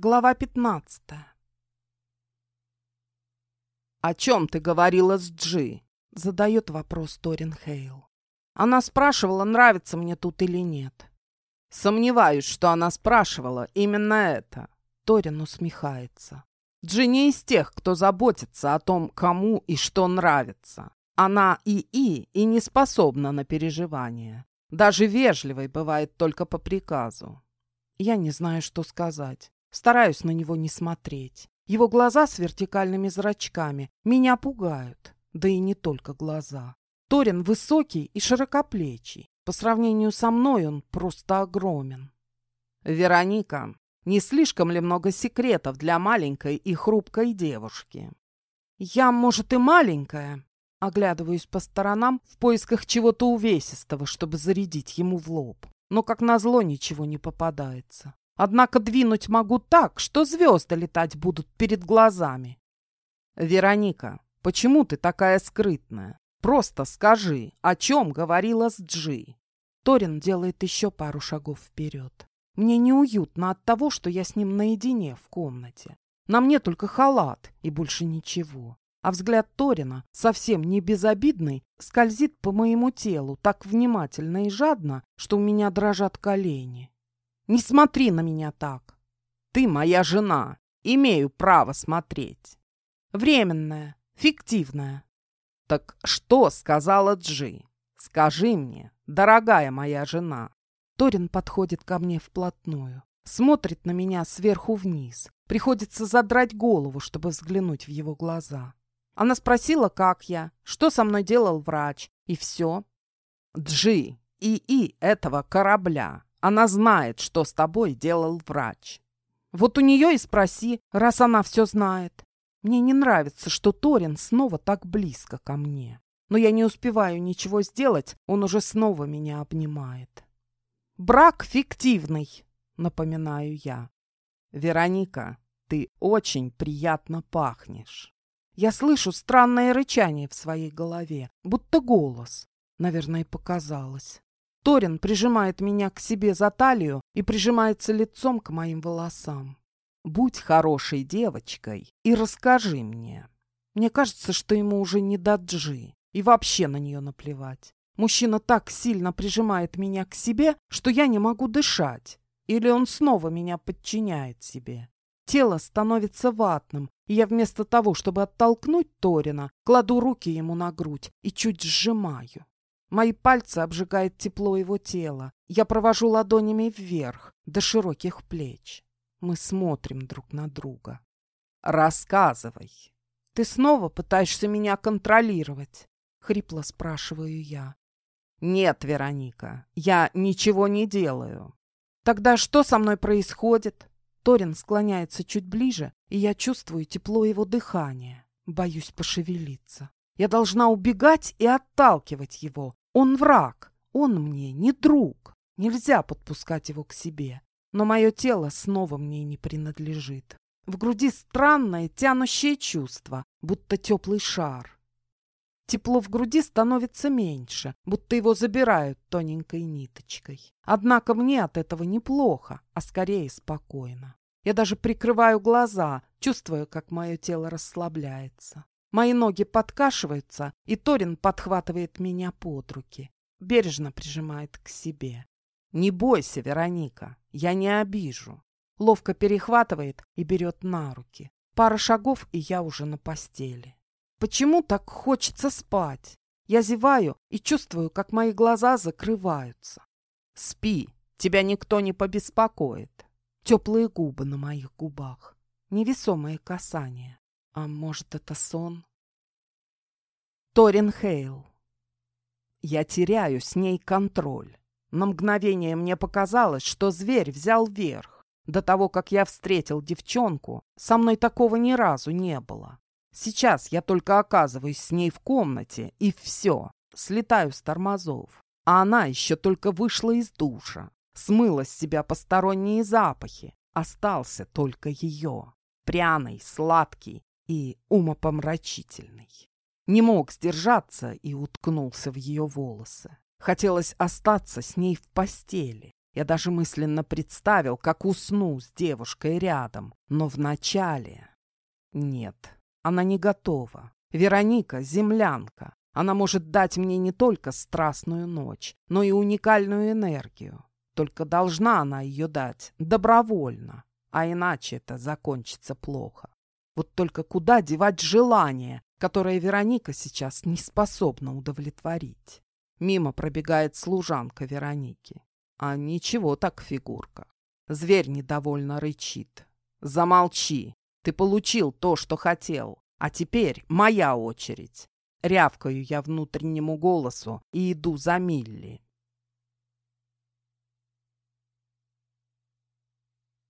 Глава пятнадцатая. «О чем ты говорила с Джи?» — задает вопрос Торин Хейл. Она спрашивала, нравится мне тут или нет. Сомневаюсь, что она спрашивала именно это. Торин усмехается. Джи не из тех, кто заботится о том, кому и что нравится. Она и-и и не способна на переживания. Даже вежливой бывает только по приказу. Я не знаю, что сказать. Стараюсь на него не смотреть. Его глаза с вертикальными зрачками меня пугают. Да и не только глаза. Торин высокий и широкоплечий. По сравнению со мной он просто огромен. Вероника, не слишком ли много секретов для маленькой и хрупкой девушки? Я, может, и маленькая. Оглядываюсь по сторонам в поисках чего-то увесистого, чтобы зарядить ему в лоб. Но, как назло, ничего не попадается. Однако двинуть могу так, что звезды летать будут перед глазами. Вероника, почему ты такая скрытная? Просто скажи, о чем говорила с Джи. Торин делает еще пару шагов вперед. Мне неуютно от того, что я с ним наедине в комнате. На мне только халат и больше ничего. А взгляд Торина, совсем не безобидный, скользит по моему телу так внимательно и жадно, что у меня дрожат колени. Не смотри на меня так. Ты моя жена. Имею право смотреть. Временная, фиктивная. Так что сказала Джи? Скажи мне, дорогая моя жена. Торин подходит ко мне вплотную. Смотрит на меня сверху вниз. Приходится задрать голову, чтобы взглянуть в его глаза. Она спросила, как я, что со мной делал врач, и все. Джи, и и этого корабля она знает, что с тобой делал врач. Вот у нее и спроси, раз она все знает. Мне не нравится, что Торин снова так близко ко мне. Но я не успеваю ничего сделать, он уже снова меня обнимает. Брак фиктивный, напоминаю я. Вероника, ты очень приятно пахнешь. Я слышу странное рычание в своей голове, будто голос. Наверное, показалось. Торин прижимает меня к себе за талию и прижимается лицом к моим волосам. «Будь хорошей девочкой и расскажи мне». Мне кажется, что ему уже не до Джи, и вообще на нее наплевать. Мужчина так сильно прижимает меня к себе, что я не могу дышать. Или он снова меня подчиняет себе. Тело становится ватным, и я вместо того, чтобы оттолкнуть Торина, кладу руки ему на грудь и чуть сжимаю. Мои пальцы обжигает тепло его тела. Я провожу ладонями вверх, до широких плеч. Мы смотрим друг на друга. «Рассказывай!» «Ты снова пытаешься меня контролировать?» — хрипло спрашиваю я. «Нет, Вероника, я ничего не делаю». «Тогда что со мной происходит?» Торин склоняется чуть ближе, и я чувствую тепло его дыхания. Боюсь пошевелиться. Я должна убегать и отталкивать его, он враг, он мне не друг. Нельзя подпускать его к себе. Но мое тело снова мне не принадлежит. В груди странное тянущее чувство, будто теплый шар. Тепло в груди становится меньше, будто его забирают тоненькой ниточкой. Однако мне от этого неплохо, а скорее спокойно. Я даже прикрываю глаза, чувствуя, как мое тело расслабляется. Мои ноги подкашиваются, и Торин подхватывает меня под руки, бережно прижимает к себе. «Не бойся, Вероника, я не обижу». Ловко перехватывает и берет на руки. Пара шагов, и я уже на постели. Почему так хочется спать? Я зеваю и чувствую, как мои глаза закрываются. «Спи, тебя никто не побеспокоит». Теплые губы на моих губах. Невесомые касания. А может, это сон? Торин Хейл. Я теряю с ней контроль. На мгновение мне показалось, что зверь взял верх. До того, как я встретил девчонку, со мной такого ни разу не было. Сейчас я только оказываюсь с ней в комнате, и все, слетаю с тормозов. А она еще только вышла из душа, смыла с себя посторонние запахи. Остался только ее, пряный, сладкий, и умопомрачительный. Не мог сдержаться и уткнулся в ее волосы. Хотелось остаться с ней в постели. Я даже мысленно представил, как усну с девушкой рядом. Но вначале... Нет, она не готова. Вероника — землянка. Она может дать мне не только страстную ночь, но и уникальную энергию. Только должна она ее дать добровольно, а иначе это закончится плохо. Вот только куда девать желание, которое Вероника сейчас не способна удовлетворить? Мимо пробегает служанка Вероники. А ничего так фигурка. Зверь недовольно рычит. «Замолчи! Ты получил то, что хотел. А теперь моя очередь. Рявкаю я внутреннему голосу и иду за Милли.